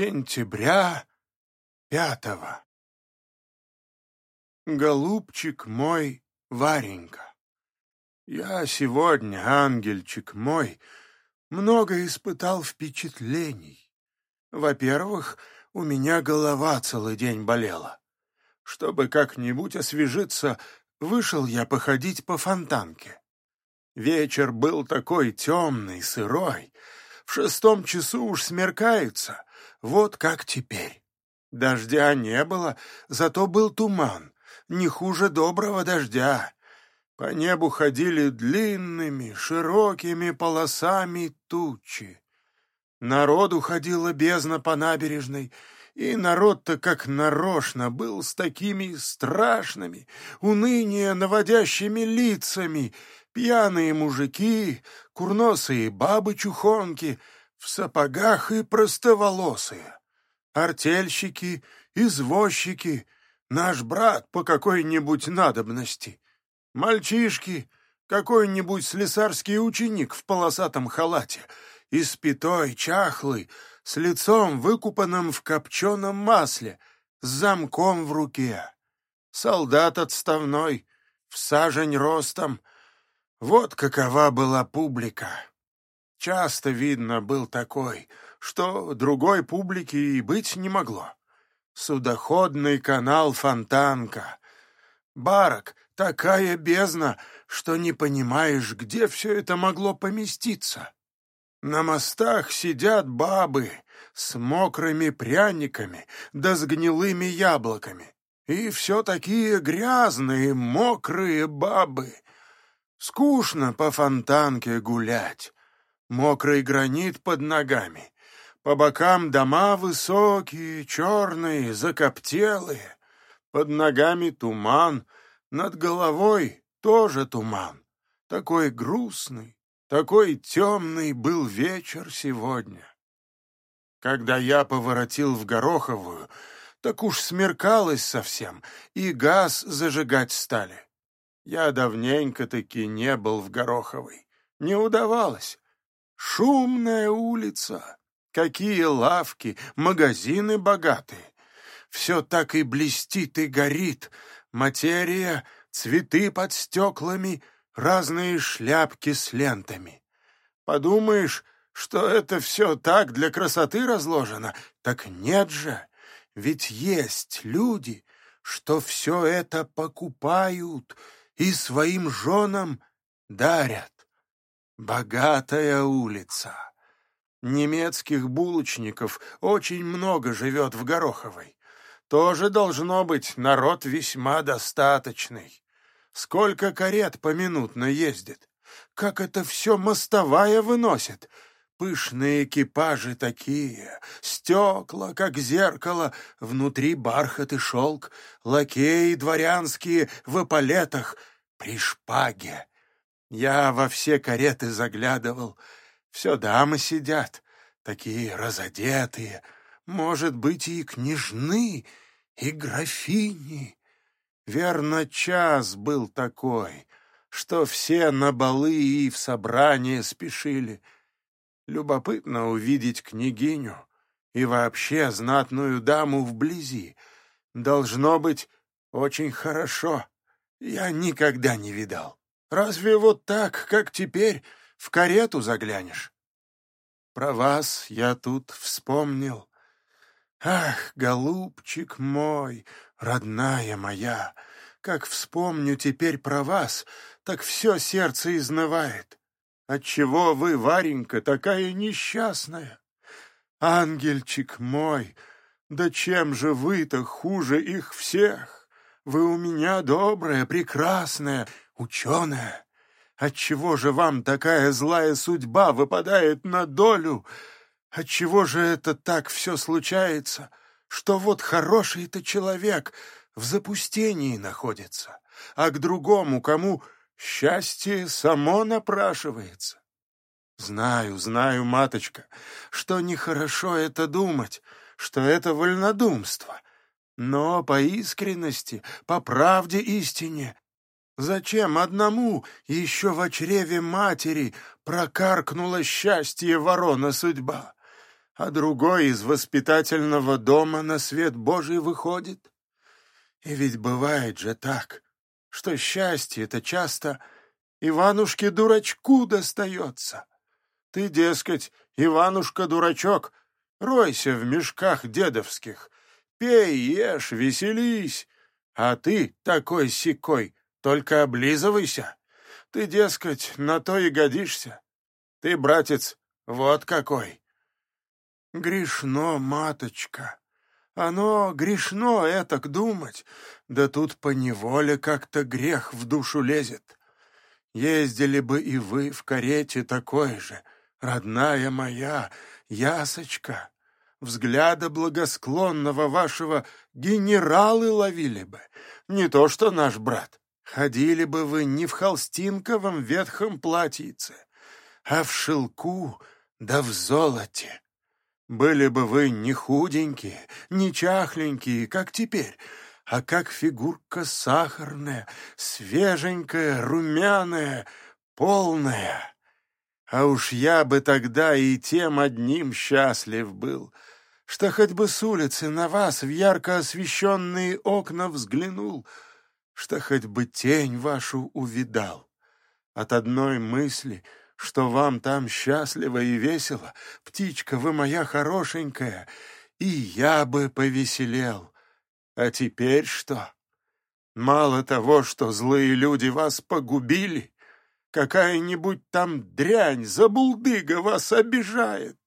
сентября пятого. Голубчик мой, Варенька, я сегодня, ангельчик мой, много испытал впечатлений. Во-первых, у меня голова целый день болела. Чтобы как-нибудь освежиться, вышел я походить по фонтанке. Вечер был такой темный, сырой. В шестом часу уж смеркается, вот как теперь. Дождя не было, зато был туман, не хуже доброго дождя. По небу ходили длинными, широкими полосами тучи. Народу ходила бездна по набережной, и народ-то как нарочно был с такими страшными, уныние наводящими лицами, пьяные мужики, курносые бабы-чухонки, в сапогах и простоволосые, артельщики, извозчики, наш брат по какой-нибудь надобности, мальчишки, какой-нибудь слесарский ученик в полосатом халате, испятой, чахлый, с лицом, выкупанным в копченом масле, с замком в руке. Солдат отставной, в сажень ростом. Вот какова была публика. Часто, видно, был такой, что другой публики и быть не могло. Судоходный канал Фонтанка. Барок, такая бездна, что не понимаешь, где все это могло поместиться. На мостах сидят бабы с мокрыми пряниками да с гнилыми яблоками. И все такие грязные, мокрые бабы. Скучно по фонтанке гулять. Мокрый гранит под ногами. По бокам дома высокие, черные, закоптелые. Под ногами туман, над головой тоже туман. Такой грустный, такой темный был вечер сегодня. Когда я поворотил в Гороховую, так уж смеркалось совсем, и газ зажигать стали. Я давненько-таки не был в Гороховой. Не удавалось. Шумная улица. Какие лавки, магазины богатые. Все так и блестит и горит. Материя, цветы под стеклами — разные шляпки с лентами. Подумаешь, что это все так для красоты разложено, так нет же, ведь есть люди, что все это покупают и своим женам дарят. Богатая улица. Немецких булочников очень много живет в Гороховой. Тоже должно быть народ весьма достаточный. Сколько карет поминутно ездит? Как это все мостовая выносит? Пышные экипажи такие, стекла, как зеркало, внутри бархат и шелк, лакеи дворянские в эполетах, при шпаге. Я во все кареты заглядывал, все дамы сидят, такие разодетые, может быть, и княжны, и графини. Верно, час был такой, что все на балы и в собрание спешили. Любопытно увидеть княгиню и вообще знатную даму вблизи. Должно быть очень хорошо. Я никогда не видал. Разве вот так, как теперь, в карету заглянешь? Про вас я тут вспомнил. Ах, голубчик мой, родная моя, как вспомню теперь про вас, так все сердце изнывает. Отчего вы, Варенька, такая несчастная? Ангельчик мой, да чем же вы-то хуже их всех? Вы у меня добрая, прекрасная, ученая. Отчего же вам такая злая судьба выпадает на долю? Отчего же это так все случается, что вот хороший-то человек в запустении находится, а к другому, кому счастье само напрашивается? Знаю, знаю, маточка, что нехорошо это думать, что это вольнодумство, но по искренности, по правде истине Зачем одному еще в чреве матери прокаркнуло счастье ворона судьба? а другой из воспитательного дома на свет Божий выходит. И ведь бывает же так, что счастье это часто Иванушке-дурачку достается. Ты, дескать, Иванушка-дурачок, ройся в мешках дедовских, пей, ешь, веселись, а ты такой сикой, только облизывайся. Ты, дескать, на то и годишься. Ты, братец, вот какой. Грешно, маточка. Оно грешно этак думать, да тут поневоле как-то грех в душу лезет. Ездили бы и вы в карете такой же, родная моя, ясочка. Взгляда благосклонного вашего генералы ловили бы, не то что наш брат. Ходили бы вы не в холстинковом ветхом платьице, а в шелку да в золоте. Были бы вы не худенькие, не чахленькие, как теперь, а как фигурка сахарная, свеженькая, румяная, полная. А уж я бы тогда и тем одним счастлив был, что хоть бы с улицы на вас в ярко освещенные окна взглянул, что хоть бы тень вашу увидал. От одной мысли, что вам там счастливо и весело, птичка вы моя хорошенькая, и я бы повеселел. А теперь что? Мало того, что злые люди вас погубили, какая-нибудь там дрянь, забулдыга вас обижает,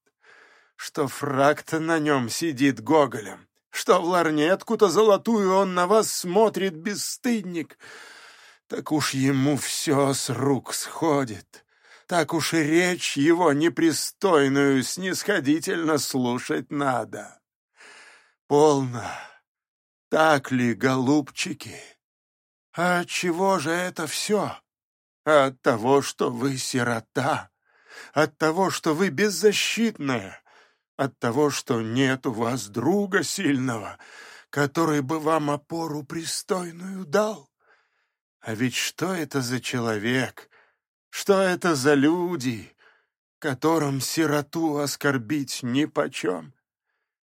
что фракт на нем сидит гоголем, что в ларнетку-то золотую он на вас смотрит, бесстыдник, так уж ему все с рук сходит, так уж и речь его непристойную снисходительно слушать надо. Полно. Так ли, голубчики? А чего же это все? От того, что вы сирота, от того, что вы беззащитная, от того, что нет у вас друга сильного, который бы вам опору пристойную дал. А ведь что это за человек, что это за люди, которым сироту оскорбить нипочем?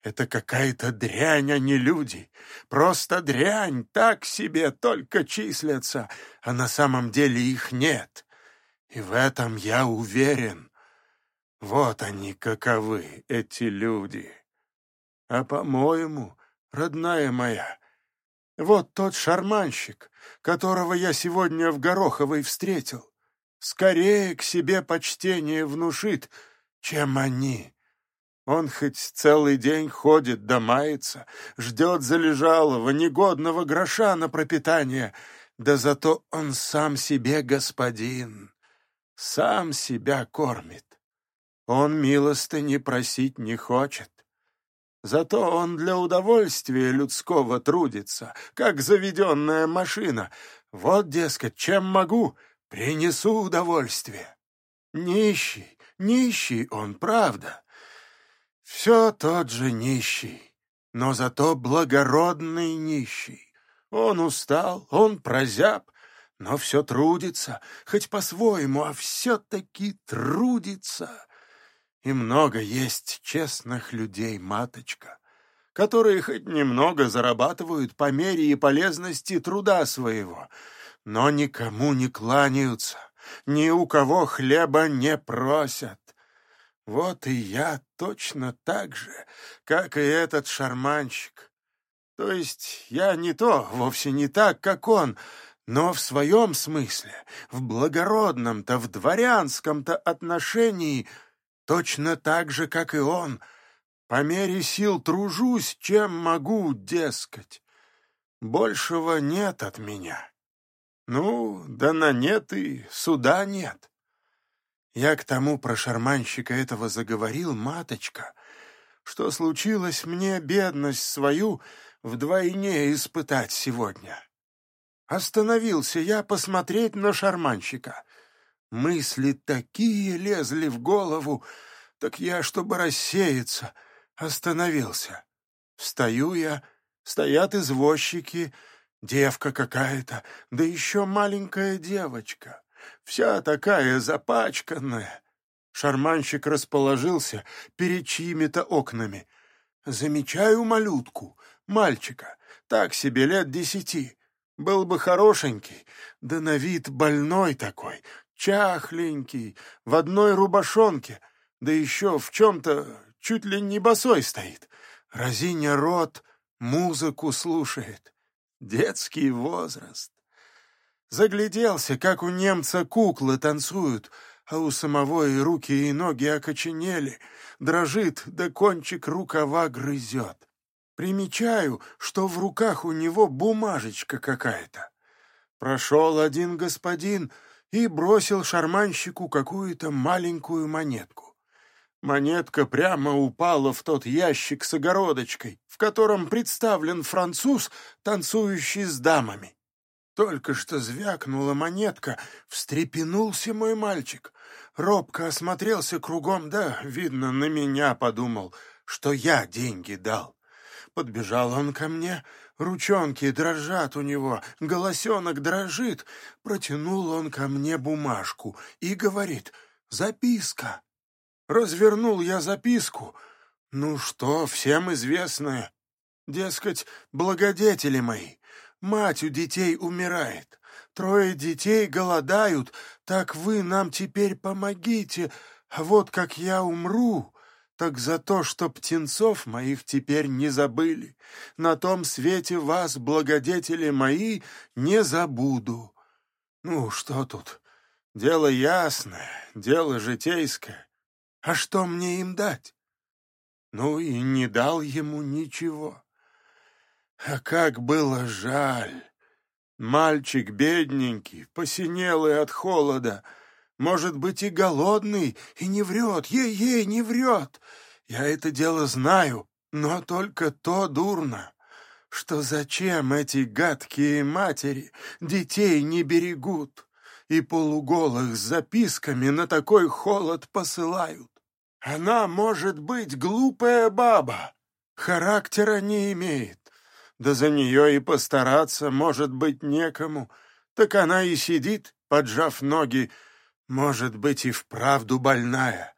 Это какая-то дрянь, а не люди. Просто дрянь, так себе только числятся, а на самом деле их нет. И в этом я уверен. Вот они каковы, эти люди. А, по-моему, родная моя, вот тот шарманщик, которого я сегодня в Гороховой встретил, скорее к себе почтение внушит, чем они. Он хоть целый день ходит да мается, ждет залежалого, негодного гроша на пропитание, да зато он сам себе господин, сам себя кормит. Он милостыни просить не хочет. Зато он для удовольствия людского трудится, как заведенная машина. Вот, дескать, чем могу, принесу удовольствие. Нищий, нищий он, правда, все тот же нищий, но зато благородный нищий. Он устал, он прозяб, но все трудится, хоть по-своему, а все-таки трудится. И много есть честных людей, маточка, которые хоть немного зарабатывают по мере и полезности труда своего, но никому не кланяются, ни у кого хлеба не просят. Вот и я точно так же, как и этот шарманщик. То есть я не то, вовсе не так, как он, но в своем смысле, в благородном-то, в дворянском-то отношении точно так же, как и он, по мере сил тружусь, чем могу, дескать. Большего нет от меня. Ну, да на нет и суда нет. Я к тому про шарманщика этого заговорил, маточка, что случилось мне бедность свою вдвойне испытать сегодня. Остановился я посмотреть на шарманщика. Мысли такие лезли в голову, так я, чтобы рассеяться, остановился. Встаю я, стоят извозчики, девка какая-то, да еще маленькая девочка вся такая запачканная. Шарманщик расположился перед чьими-то окнами. Замечаю малютку, мальчика, так себе лет десяти. Был бы хорошенький, да на вид больной такой, чахленький, в одной рубашонке, да еще в чем-то чуть ли не босой стоит. Разиня рот, музыку слушает. Детский возраст. Загляделся, как у немца куклы танцуют, а у самого и руки, и ноги окоченели, дрожит, да кончик рукава грызет. Примечаю, что в руках у него бумажечка какая-то. Прошел один господин и бросил шарманщику какую-то маленькую монетку. Монетка прямо упала в тот ящик с огородочкой, в котором представлен француз, танцующий с дамами. Только что звякнула монетка, встрепенулся мой мальчик. Робко осмотрелся кругом, да, видно, на меня подумал, что я деньги дал. Подбежал он ко мне, ручонки дрожат у него, голосенок дрожит. Протянул он ко мне бумажку и говорит «Записка». Развернул я записку. Ну что, всем известное. Дескать, благодетели мои, Мать у детей умирает, трое детей голодают, так вы нам теперь помогите, а вот как я умру, так за то, что птенцов моих теперь не забыли, на том свете вас, благодетели мои, не забуду. Ну, что тут? Дело ясное, дело житейское. А что мне им дать? Ну и не дал ему ничего. А как было жаль! Мальчик бедненький, посинелый от холода, может быть и голодный, и не врет, ей-ей, не врет. Я это дело знаю, но только то дурно, что зачем эти гадкие матери детей не берегут и полуголых с записками на такой холод посылают. Она, может быть, глупая баба, характера не имеет, да за нее и постараться, может быть, некому. Так она и сидит, поджав ноги, может быть, и вправду больная.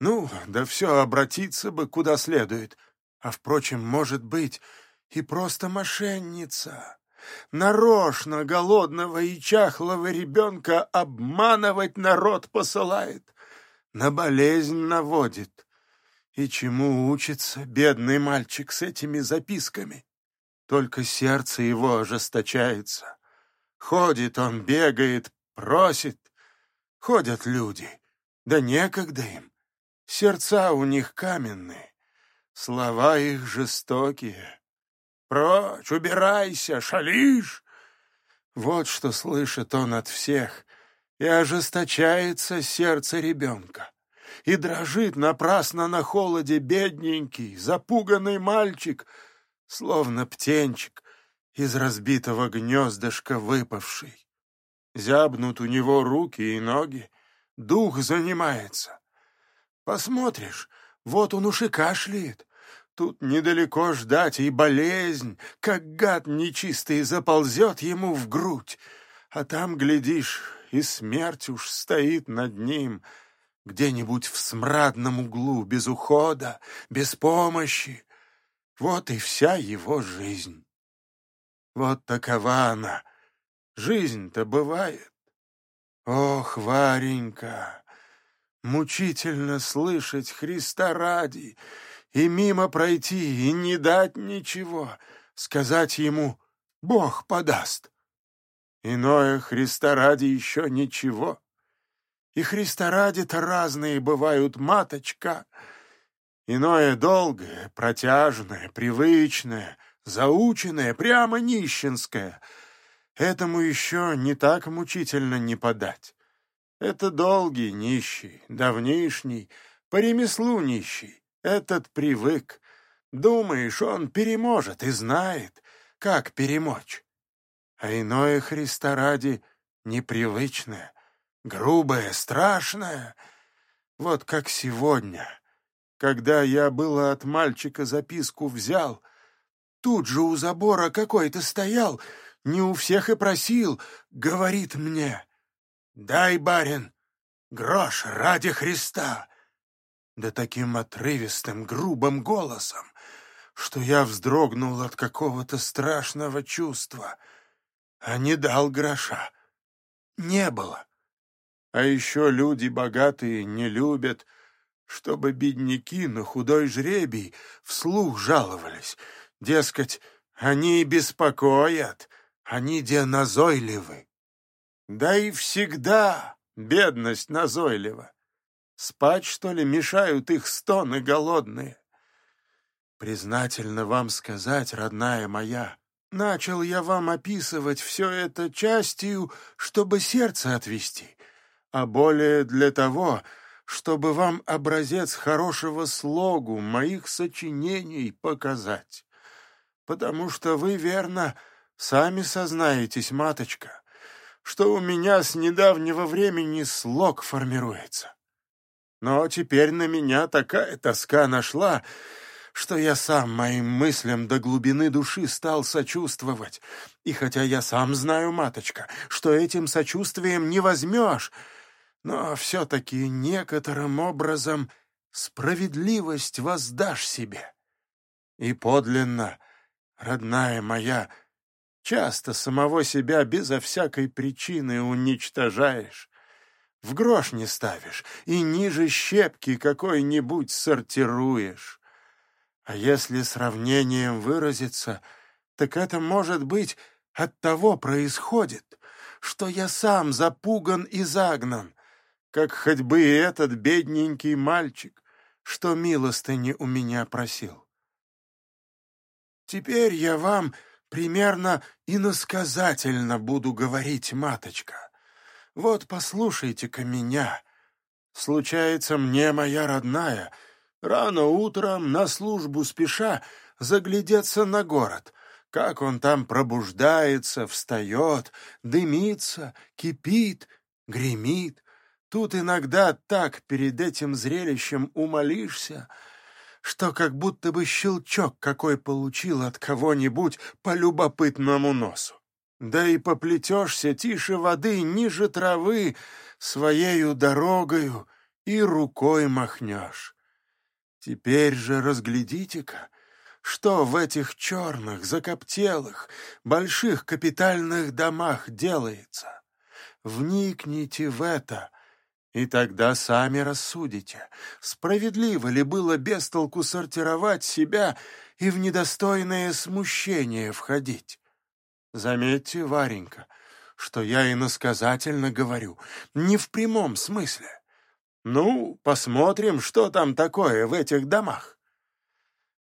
Ну, да все обратиться бы куда следует. А, впрочем, может быть, и просто мошенница. Нарочно голодного и чахлого ребенка обманывать народ посылает, на болезнь наводит. И чему учится бедный мальчик с этими записками? Только сердце его ожесточается. Ходит он, бегает, просит. Ходят люди, да некогда им. Сердца у них каменные, слова их жестокие. Прочь, убирайся, шалишь! Вот что слышит он от всех, и ожесточается сердце ребенка. И дрожит напрасно на холоде бедненький, запуганный мальчик — словно птенчик из разбитого гнездышка выпавший. Зябнут у него руки и ноги, дух занимается. Посмотришь, вот он уж и кашляет. Тут недалеко ждать и болезнь, как гад нечистый заползет ему в грудь. А там, глядишь, и смерть уж стоит над ним, где-нибудь в смрадном углу, без ухода, без помощи. Вот и вся его жизнь. Вот такова она. Жизнь-то бывает. Ох, Варенька, мучительно слышать Христа ради и мимо пройти, и не дать ничего, сказать ему «Бог подаст». Иное Христа ради еще ничего. И Христа ради-то разные бывают, маточка — Иное долгое, протяжное, привычное, заученное, прямо нищенское. Этому еще не так мучительно не подать. Это долгий нищий, давнишний, по ремеслу нищий. Этот привык. Думаешь, он переможет и знает, как перемочь. А иное Христа ради непривычное, грубое, страшное. Вот как сегодня — когда я было от мальчика записку взял, тут же у забора какой-то стоял, не у всех и просил, говорит мне, «Дай, барин, Грош ради Христа!» Да таким отрывистым, грубым голосом, что я вздрогнул от какого-то страшного чувства, а не дал гроша. Не было. А еще люди богатые не любят, чтобы бедняки на худой жребий вслух жаловались. Дескать, они беспокоят, они де назойливы. Да и всегда бедность назойлива. Спать, что ли, мешают их стоны голодные? Признательно вам сказать, родная моя, начал я вам описывать все это частью, чтобы сердце отвести, а более для того, чтобы вам образец хорошего слогу моих сочинений показать. Потому что вы, верно, сами сознаетесь, маточка, что у меня с недавнего времени слог формируется. Но теперь на меня такая тоска нашла, что я сам моим мыслям до глубины души стал сочувствовать. И хотя я сам знаю, маточка, что этим сочувствием не возьмешь, но все-таки некоторым образом справедливость воздашь себе. И подлинно, родная моя, часто самого себя безо всякой причины уничтожаешь, в грош не ставишь и ниже щепки какой-нибудь сортируешь. А если сравнением выразиться, так это, может быть, от того происходит, что я сам запуган и загнан, как хоть бы и этот бедненький мальчик, что милостыни у меня просил. Теперь я вам примерно иносказательно буду говорить, маточка. Вот послушайте-ка меня. Случается мне, моя родная, рано утром на службу спеша заглядеться на город, как он там пробуждается, встает, дымится, кипит, гремит, Тут иногда так перед этим зрелищем умолишься, что как будто бы щелчок какой получил от кого-нибудь по любопытному носу. Да и поплетешься тише воды, ниже травы, своею дорогою и рукой махнешь. Теперь же разглядите-ка, что в этих черных, закоптелых, больших капитальных домах делается. Вникните в это — и тогда сами рассудите, справедливо ли было без толку сортировать себя и в недостойное смущение входить. Заметьте, Варенька, что я иносказательно говорю, не в прямом смысле. Ну, посмотрим, что там такое в этих домах.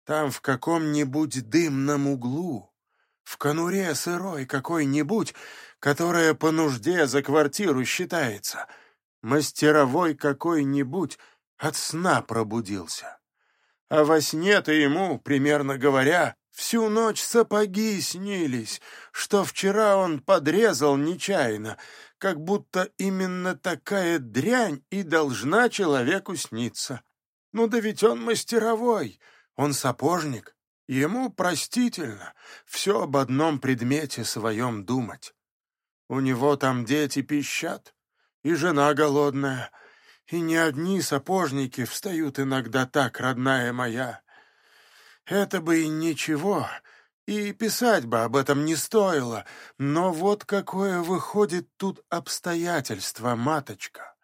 Там в каком-нибудь дымном углу, в конуре сырой какой-нибудь, которая по нужде за квартиру считается — мастеровой какой-нибудь от сна пробудился. А во сне-то ему, примерно говоря, всю ночь сапоги снились, что вчера он подрезал нечаянно, как будто именно такая дрянь и должна человеку сниться. Ну да ведь он мастеровой, он сапожник, ему простительно все об одном предмете своем думать. У него там дети пищат, и жена голодная, и не одни сапожники встают иногда так, родная моя. Это бы и ничего, и писать бы об этом не стоило, но вот какое выходит тут обстоятельство, маточка.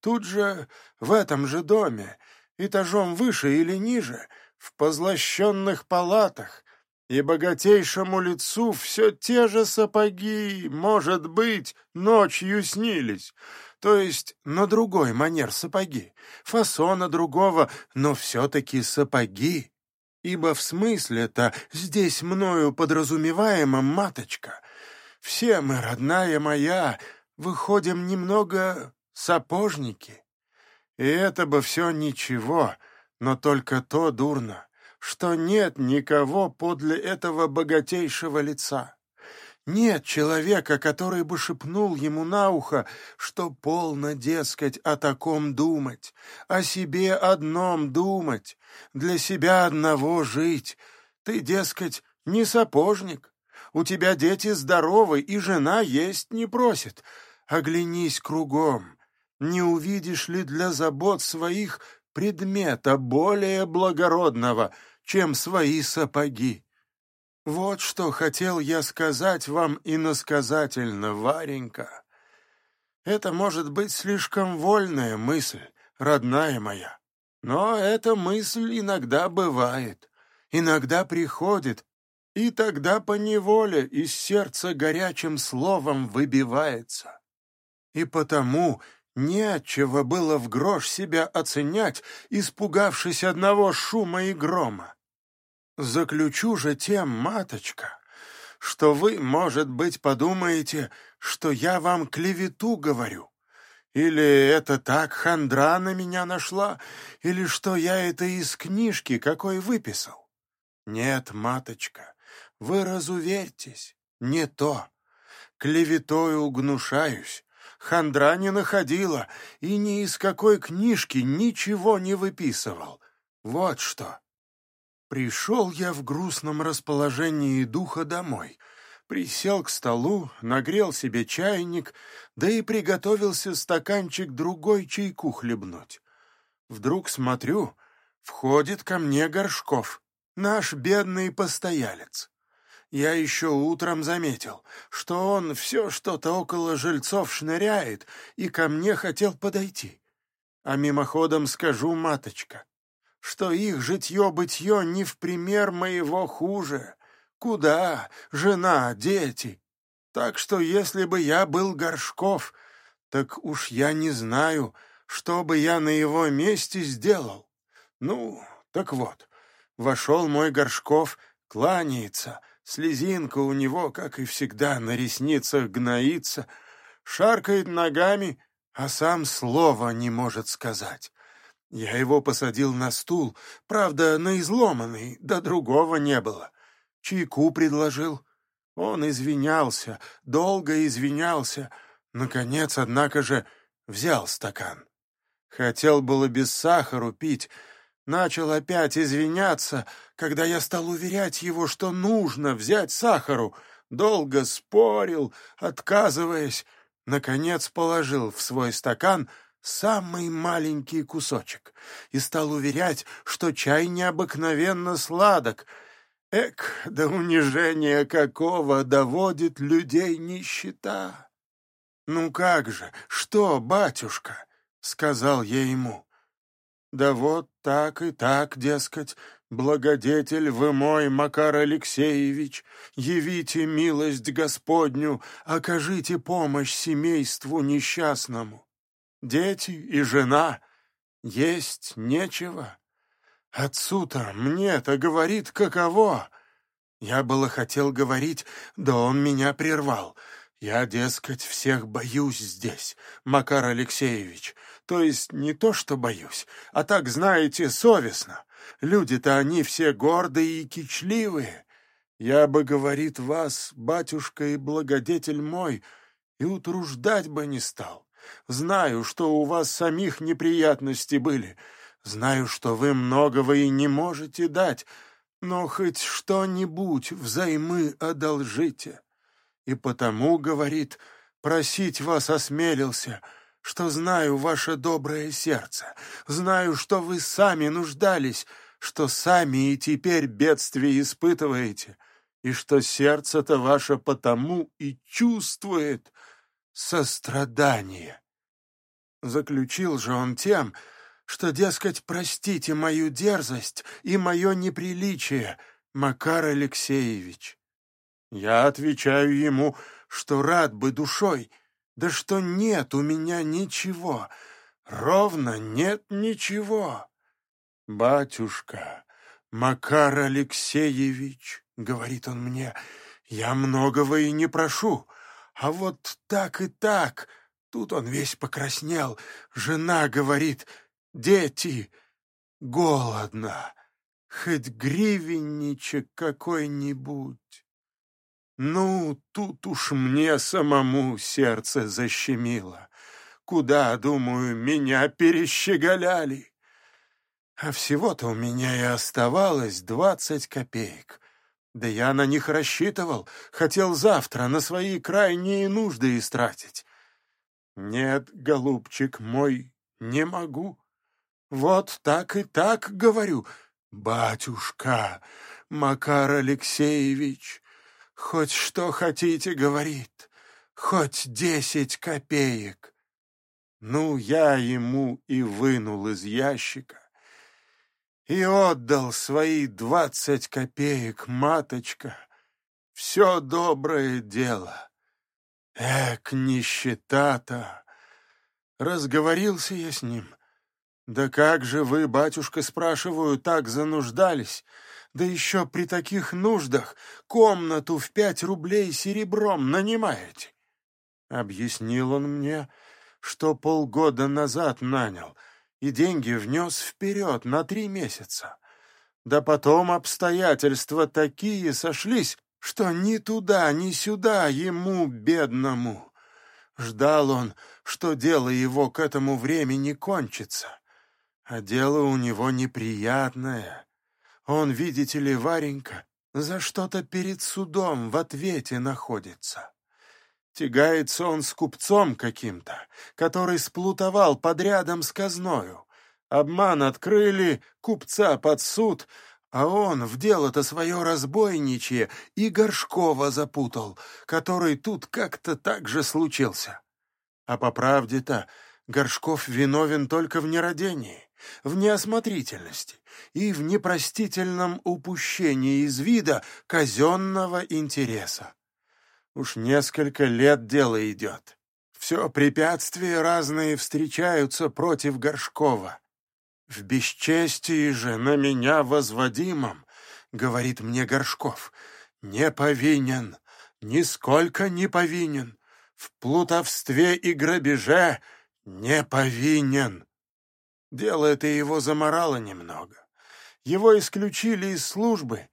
Тут же, в этом же доме, этажом выше или ниже, в позлощенных палатах, и богатейшему лицу все те же сапоги, может быть, ночью снились, то есть на другой манер сапоги, фасона другого, но все-таки сапоги. Ибо в смысле-то здесь мною подразумеваема маточка. Все мы, родная моя, выходим немного сапожники. И это бы все ничего, но только то дурно, что нет никого подле этого богатейшего лица. Нет человека, который бы шепнул ему на ухо, что полно, дескать, о таком думать, о себе одном думать, для себя одного жить. Ты, дескать, не сапожник, у тебя дети здоровы, и жена есть не просит. Оглянись кругом, Не увидишь ли для забот своих предмета более благородного, чем свои сапоги? Вот что хотел я сказать вам иносказательно, Варенька. Это может быть слишком вольная мысль, родная моя. Но эта мысль иногда бывает, иногда приходит, и тогда поневоле из сердца горячим словом выбивается. И потому нечего было в грош себя оценять, испугавшись одного шума и грома. Заключу же тем, маточка, что вы, может быть, подумаете, что я вам клевету говорю. Или это так хандра на меня нашла, или что я это из книжки какой выписал. Нет, маточка, вы разуверьтесь, не то. Клеветою гнушаюсь, хандра не находила и ни из какой книжки ничего не выписывал. Вот что. Пришел я в грустном расположении духа домой, присел к столу, нагрел себе чайник, да и приготовился стаканчик другой чайку хлебнуть. Вдруг смотрю, входит ко мне Горшков, наш бедный постоялец. Я еще утром заметил, что он все что-то около жильцов шныряет и ко мне хотел подойти. А мимоходом скажу, маточка, что их житье-бытье не в пример моего хуже. Куда? Жена, дети. Так что если бы я был Горшков, так уж я не знаю, что бы я на его месте сделал. Ну, так вот, вошел мой Горшков, кланяется, слезинка у него, как и всегда, на ресницах гноится, шаркает ногами, а сам слова не может сказать. Я его посадил на стул, правда, на изломанный, да другого не было. Чайку предложил. Он извинялся, долго извинялся. Наконец, однако же, взял стакан. Хотел было без сахару пить, начал опять извиняться, когда я стал уверять его, что нужно взять сахару. Долго спорил, отказываясь. Наконец положил в свой стакан — самый маленький кусочек и стал уверять, что чай необыкновенно сладок. Эк, до унижения какого доводит людей нищета! «Ну как же, что, батюшка?» — сказал я ему. «Да вот так и так, дескать, благодетель вы мой, Макар Алексеевич, явите милость Господню, окажите помощь семейству несчастному дети и жена. Есть нечего. Отцу-то мне-то говорит каково. Я было хотел говорить, да он меня прервал. Я, дескать, всех боюсь здесь, Макар Алексеевич. То есть не то, что боюсь, а так, знаете, совестно. Люди-то они все гордые и кичливые. Я бы, говорит, вас, батюшка и благодетель мой, и утруждать бы не стал. Знаю, что у вас самих неприятности были. Знаю, что вы многого и не можете дать, но хоть что-нибудь взаймы одолжите. И потому, говорит, просить вас осмелился, что знаю ваше доброе сердце, знаю, что вы сами нуждались, что сами и теперь бедствие испытываете, и что сердце-то ваше потому и чувствует, сострадание. Заключил же он тем, что, дескать, простите мою дерзость и мое неприличие, Макар Алексеевич. Я отвечаю ему, что рад бы душой, да что нет у меня ничего, ровно нет ничего. Батюшка, Макар Алексеевич, — говорит он мне, — я многого и не прошу, а вот так и так. Тут он весь покраснел. Жена говорит, дети, голодно, хоть гривенничек какой-нибудь. Ну, тут уж мне самому сердце защемило. Куда, думаю, меня перещеголяли? А всего-то у меня и оставалось двадцать копеек. Да я на них рассчитывал, хотел завтра на свои крайние нужды истратить. Нет, голубчик мой, не могу. Вот так и так говорю. Батюшка, Макар Алексеевич, хоть что хотите, говорит, хоть десять копеек. Ну, я ему и вынул из ящика и отдал свои двадцать копеек, маточка. Все доброе дело. Эк, нищета-то! Разговорился я с ним. Да как же вы, батюшка, спрашиваю, так зануждались? Да еще при таких нуждах комнату в пять рублей серебром нанимаете. Объяснил он мне, что полгода назад нанял, и деньги внес вперед на три месяца. Да потом обстоятельства такие сошлись, что ни туда, ни сюда ему, бедному. Ждал он, что дело его к этому времени кончится. А дело у него неприятное. Он, видите ли, Варенька, за что-то перед судом в ответе находится. Тягается он с купцом каким-то, который сплутовал подрядом с казною. Обман открыли, купца под суд, а он в дело-то свое разбойничье и Горшкова запутал, который тут как-то так же случился. А по правде-то Горшков виновен только в нерадении, в неосмотрительности и в непростительном упущении из вида казенного интереса. Уж несколько лет дело идет. Все препятствия разные встречаются против Горшкова. В бесчестии же на меня возводимом, говорит мне Горшков, не повинен, нисколько не повинен, в плутовстве и грабеже не повинен. Дело это его заморало немного. Его исключили из службы,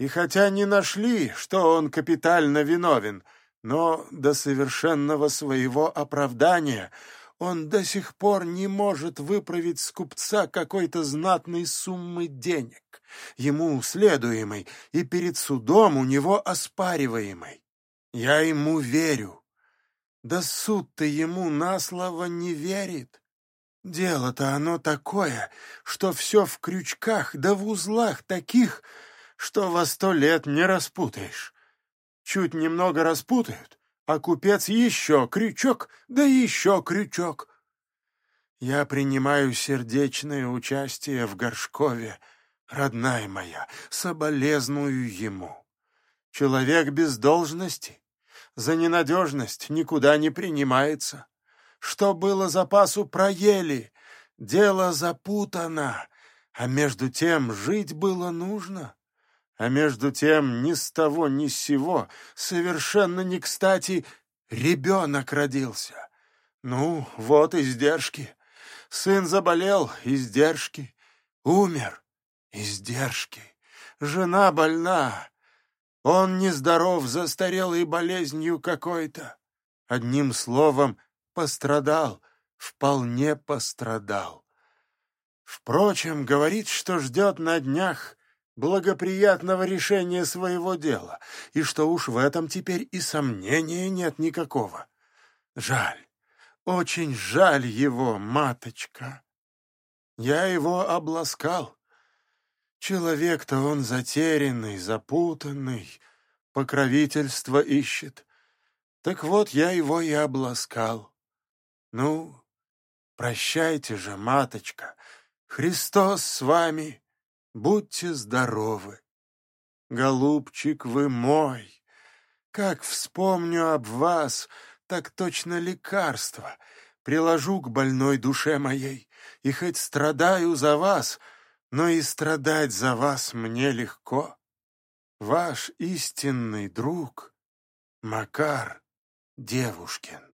и хотя не нашли, что он капитально виновен, но до совершенного своего оправдания он до сих пор не может выправить с купца какой-то знатной суммы денег, ему следуемой и перед судом у него оспариваемой. Я ему верю. Да суд-то ему на слово не верит. Дело-то оно такое, что все в крючках да в узлах таких, что во сто лет не распутаешь. Чуть немного распутают, а купец еще крючок, да еще крючок. Я принимаю сердечное участие в Горшкове, родная моя, соболезную ему. Человек без должности, за ненадежность никуда не принимается. Что было запасу, проели, дело запутано, а между тем жить было нужно. А между тем ни с того ни с сего, совершенно не кстати, ребенок родился. Ну, вот издержки. Сын заболел, издержки. Умер, издержки. Жена больна. Он нездоров, застарелой болезнью какой-то. Одним словом, пострадал, вполне пострадал. Впрочем, говорит, что ждет на днях благоприятного решения своего дела, и что уж в этом теперь и сомнения нет никакого. Жаль, очень жаль его, маточка. Я его обласкал. Человек-то он затерянный, запутанный, покровительство ищет. Так вот я его и обласкал. Ну, прощайте же, маточка, Христос с вами. Будьте здоровы. Голубчик вы мой, как вспомню об вас, так точно лекарство приложу к больной душе моей, и хоть страдаю за вас, но и страдать за вас мне легко. Ваш истинный друг Макар Девушкин.